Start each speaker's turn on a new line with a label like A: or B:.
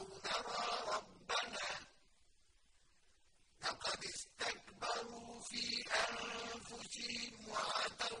A: أو نرى ربنا. لقد استكبروا في أنفسهم وعتوا